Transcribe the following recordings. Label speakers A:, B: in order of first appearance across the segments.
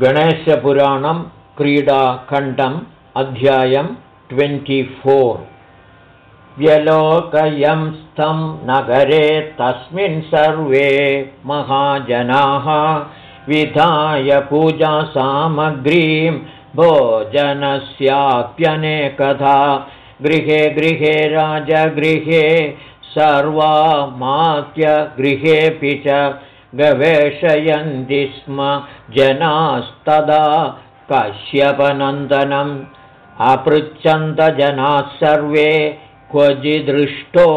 A: गणेशपुराणं क्रीडाखण्डम् अध्यायं ट्वेण्टिफोर्। व्यलोकयं स्थं नगरे तस्मिन् सर्वे महाजनाः विधाय पूजासामग्रीं भोजनस्याप्यनेकधा गृहे गृहे राजगृहे सर्वामात्यगृहेऽपि च गवेषयन्ति स्म जनास्तदा कश्यपनन्दनम् अपृच्छन्तजनाः सर्वे क्वचिदृष्टो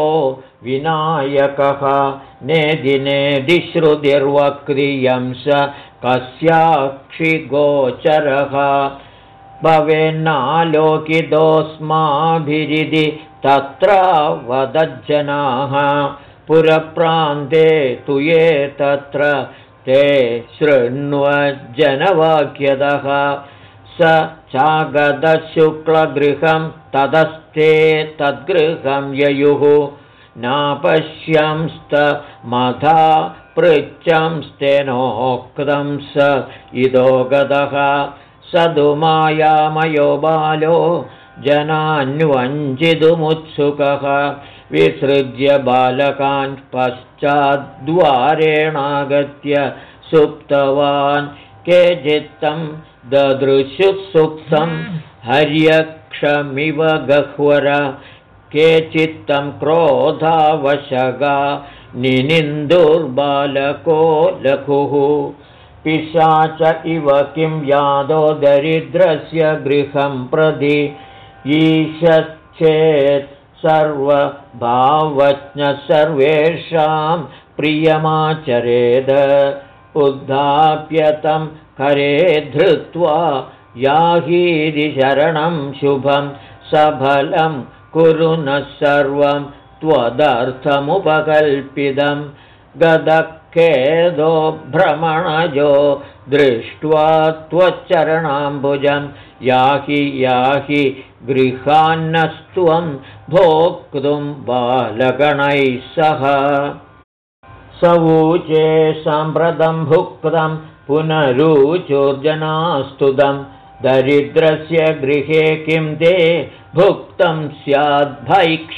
A: विनायकः नेदिनेदिश्रुतिर्वक्रियं स कस्याक्षिगोचरः भवेन्नालोकितोऽस्माभिरिति तत्र वदज्जनाः पुरप्रान्ते तु ये तत्र ते शृण्वज्जनवाक्यतः। स चागतशुक्लगृहं ततस्ते तद्गृहं ययुः। नापश्यंस्तमथा पृच्छंस्तेनोक्तं स इदो गतः स मायामयो बालो जनान्वञ्चितुमुत्सुकः विसृज्य बालकान् पश्चाद्वारेणागत्य सुप्तवान् केचित्तं ददृशुसुप्तं हर्यक्षमिव गह्वर केचित्तं क्रोधावशगा निनिन्दुर्बालको लघुः। पिशाच इव किं यादो दरिद्रस्य गृहं प्रति ईशश्चेत् सर्वभावज्ञ सर्वेषां प्रियमाचरेद उद्धाप्यतं करे धृत्वा याहीदि शरणं शुभं सफलं कुरु नः सर्वं त्वदर्थमुपकल्पितं गदखेदो भ्रमणजो दृष्ट्वा त्वच्चरणाम्बुजं याहि याहि गृहान्नस्त्वं भोक्तुं बालगणैः सह। सवूचे साम्प्रतं भुक्तं पुनरुचोर्जनास्तुतं दरिद्रस्य गृहे किं ते भुक्तं स्याद्भैक्ष्यवर्धितः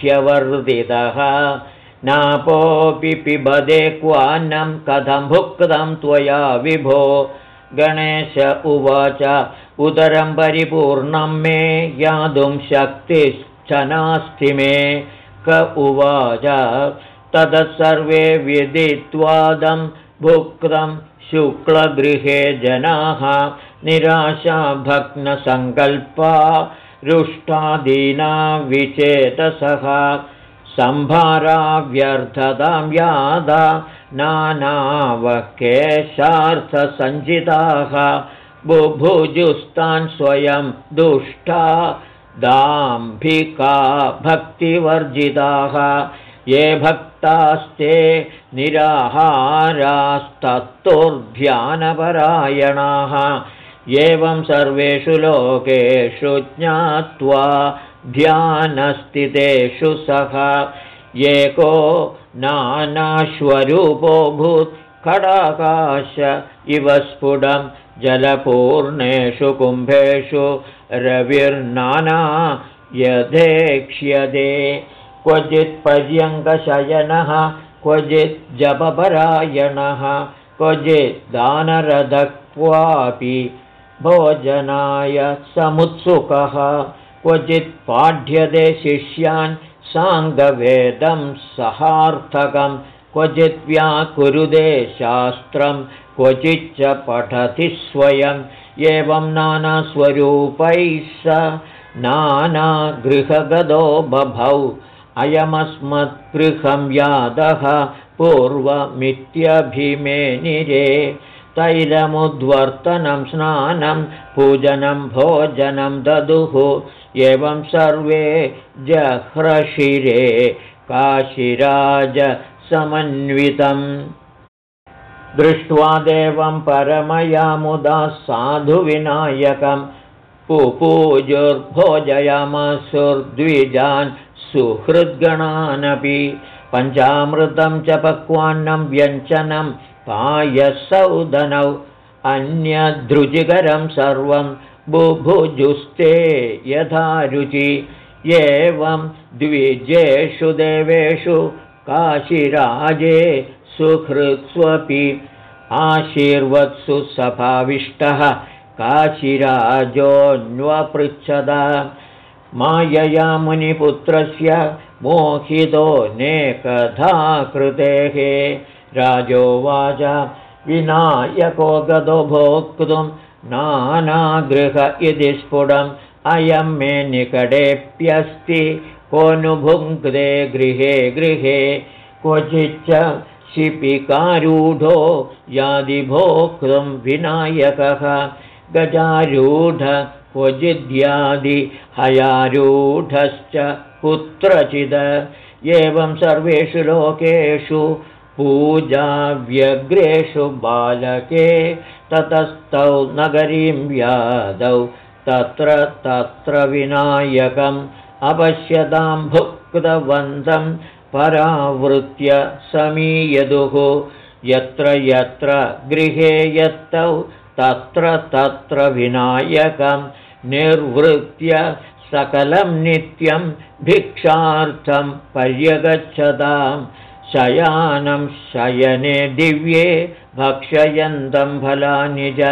A: नापोऽपि पिबदे क्वान्नं कथं भुक्तं त्वया विभो? गणेश उवाच उदरं परिपूर्णं मे यातुं शक्तिश्च नास्ति मे। क उवाच ततः सर्वे विदित्वादं भुक्तं शुक्लगृहे जनाः निराशाभग्नसङ्कल्पा रुष्टादीना विचेतसः सम्भाराव्यर्थतां यादा नानावकेशार्थसञ्चिताः बुभुजुस्तान् स्वयं दुष्टा दाम्भिका भक्तिवर्जिताः। ये भक्तास्ते निराहारास्तत्तुर्ध्यानपरायणाः एवं सर्वेषु लोकेषु ज्ञात्वा ध्यानस्थितेषु सः एको नानाश्वरूपो भूत् खडाकाश इव स्फुटं जलपूर्णेषु कुम्भेषु रविर्नाना यथेक्ष्यते। क्वचित् पर्यङ्कशयनः क्वचित् जपपरायणः क्वचित् दानरथक्वापि भोजनाय समुत्सुकः क्वचित् पाठ्यते शिष्यान् साङ्गवेदं सहार्थकं क्वचित् व्याकुरुदे शास्त्रं क्वचिच्च पठति स्वयम् एवं नानास्वरूपैः स नानागृहगदो बभौ अयमस्मद्गृहं यादः पूर्वमित्यभिमेनिरे तैलमुद्वर्तनं स्नानं पूजनं भोजनं ददुः। एवं सर्वे जह्रशिरे काशिराजसमन्वितम्। दृष्ट्वा देवं परमया मुदा साधुविनायकं। पुपूजुर्भोजयामसुर्द्विजान् सुहृद्गणानपि। पञ्चामृतं च पक्वान्नं व्यञ्जनं पायसौदनौ अन्यदृजिकरं सर्वं बुभुजुस्ते यथा रुचि एवं द्विजेषु देवेषु काशिराजे सुहृत्स्वपि आशीर्वत्सु सभाविष्टः काशिराजोऽन्वपृच्छद। मायया मुनिपुत्रस्य मोहितो नेकधा कृतेः राजोवाच विनायको गतो भोक्तुं नानागृह इति स्फुटम् अयं मे निकटेऽप्यस्ति। कोऽनुभुङ्क्ते गृहे गृहे क्वचिच्च शिपिकारूढो यादिभोक्तुं विनायकः। गजारूढ क्वचिद्यादिहयारूढश्च कुत्रचिद। एवं सर्वेषु लोकेषु पूजाव्यग्रेषु बालके ततस्तौ नगरीं व्यादौ तत्र तत्र विनायकम् अपश्यतां भुक्तवन्तं परावृत्य समीयदुः। यत्र यत्र गृहे यत्तौ तत्र तत्र विनायकं निर्वृत्य सकलं नित्यं भिक्षार्थं पर्यगच्छतां शयानं शयने दिव्ये भक्षयन्तं फलानि च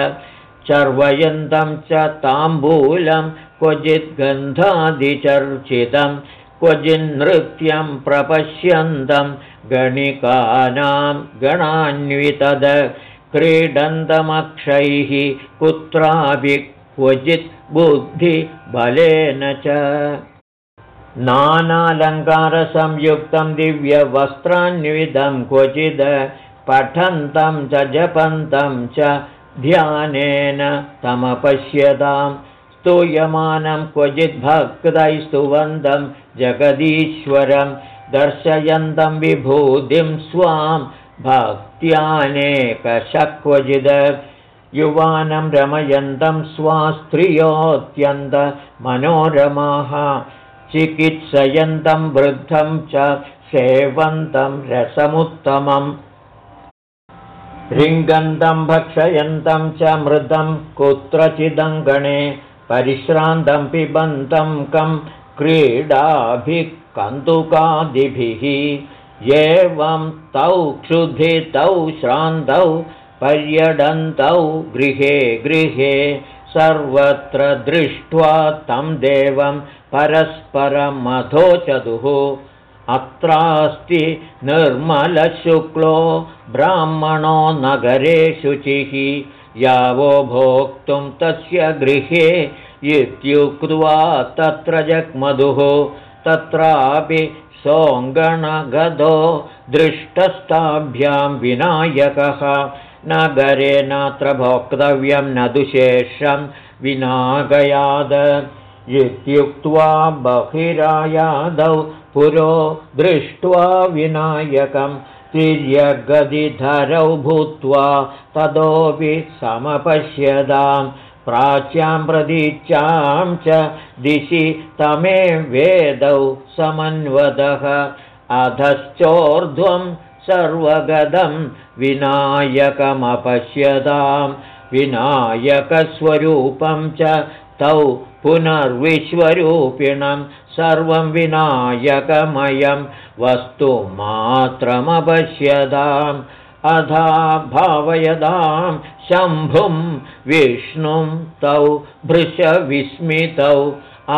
A: चर्वयन्तं च ताम्बूलं क्वचित् गन्धादिचर्चितं क्वचिन्नृत्यं प्रपश्यन्तं गणिकानां गणान्वितद क्रीडन्तमक्षैः कुत्रापि क्वचित् बुद्धिबलेन च नानालङ्कारसंयुक्तं दिव्यवस्त्रान्वितं क्वचिद् पठन्तं च जपन्तं च ध्यानेन तमपश्यतां स्तूयमानं क्वचिद्भक्तैस्तुवन्तं जगदीश्वरं दर्शयन्तं विभूतिं स्वां भक्त्यानेकशक्वचिद युवानं रमयन्तं स्वास्त्रियोऽत्यन्तमनोरमाः चिकित्सयन्तं वृद्धं च सेवन्तं रसमुत्तमम्। रिङ्गन्तं भक्षयन्तं च मृदं कुत्रचिदङ्गणे परिश्रान्तं पिबन्तं कं क्रीडाभिः कन्दुकादिभिः एवं तौ क्षुधितौ श्रान्तौ पर्यडन्तौ गृहे गृहे सर्वत्र दृष्ट्वा तं देवं परस्परमधोचतुः। अत्रास्ति निर्मलशुक्लो ब्राह्मणो नगरे शुचिः। यावो भोक्तुं तस्य गृहे इत्युक्त्वा तत्र जग्मधुः। तत्रापि सोऽङ्गणगधो दृष्टस्ताभ्यां विनायकः नगरे नात्र भोक्तव्यं न दुशेषं विनागयाद। इत्युक्त्वा बहिरायादौ पुरो दृष्ट्वा विनायकं तिर्यगदिधरौ भूत्वा ततोऽपि समपश्यतां। प्राच्यां प्रदीच्यां च दिशि तमे वेदौ समन्वदः। अधश्चोर्ध्वं सर्वगदं विनायकमपश्यतां विनायकस्वरूपं च तौ पुनर्विश्वरूपिणं सर्वं विनायकमयं वस्तु मात्रमपश्यताम् अधा भावयदां शम्भुं विष्णुं तौ भृशविस्मितौ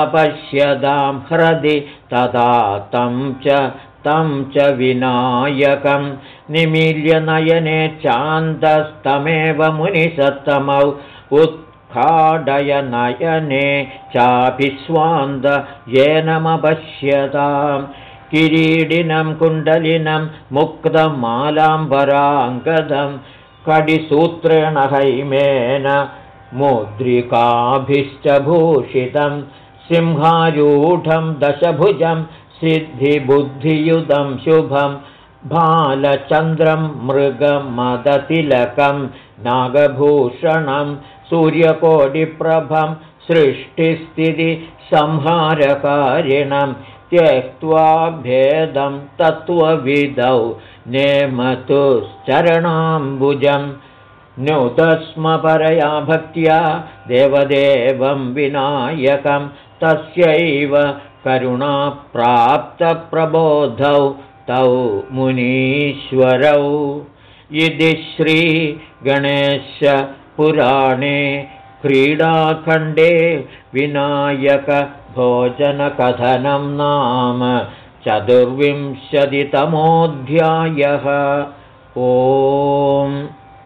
A: अपश्यदां हृदि तदा तं च तं च विनायकं निमील्यनयने चान्दस्तमेव मुनिसत्तमौ उत् खाडयनयने चाभिस्वान्द येनमपश्यतां किरीडिनं कुण्डलिनं मुक्तमालाम्बराङ्गदं कडिसूत्रेण हैमेन मुद्रिकाभिश्च भूषितं सिंहारूढं दशभुजं सिद्धिबुद्धियुतं शुभं बालचन्द्रं मृगमदतिलकं नागभूषणं सूर्यकोटिप्रभं सृष्टिस्थितिसंहारकारिणं त्यक्त्वा भेदं तत्त्वविदौ नेमतुश्चरणाम्बुजं नुतस्म परया भक्त्या देवदेवं विनायकं तस्यैव करुणाप्राप्तप्रबोधौ तौ मुनीश्वरौ इति श्रीगणेशपुराणे क्रीडाखण्डे विनायकभोजनकथनं नाम चतुर्विंशतितमोऽध्यायः ओम्